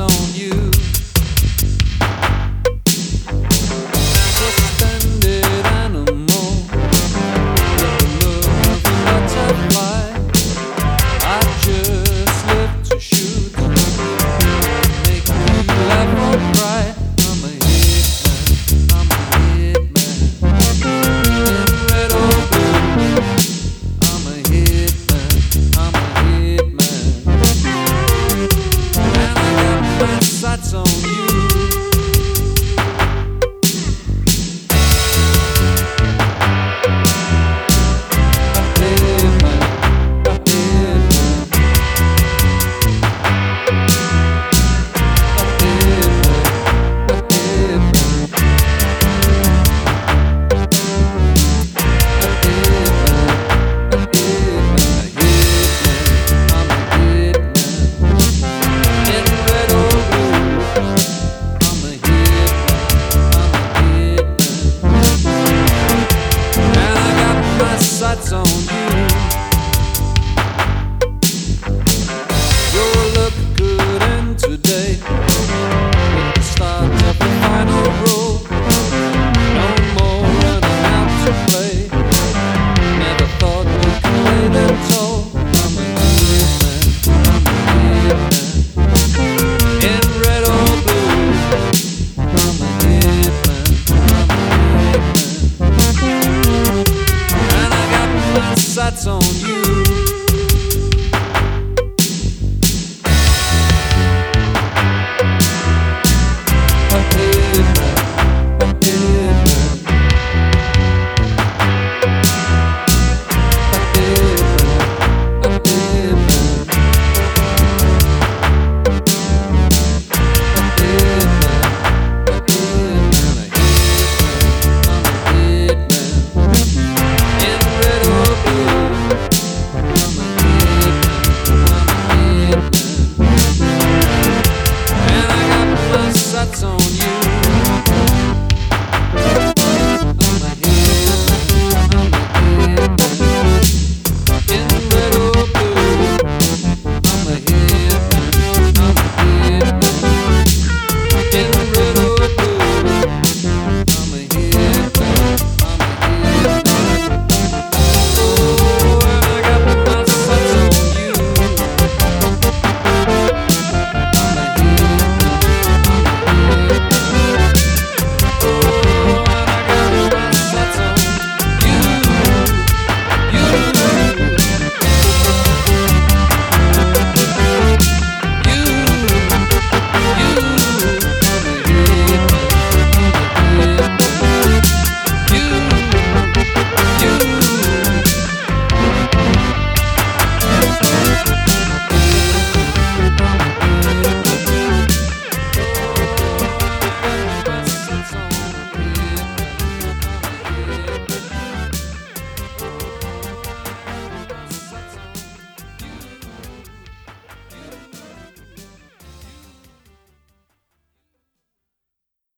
spotlights on you. zone. that's on you.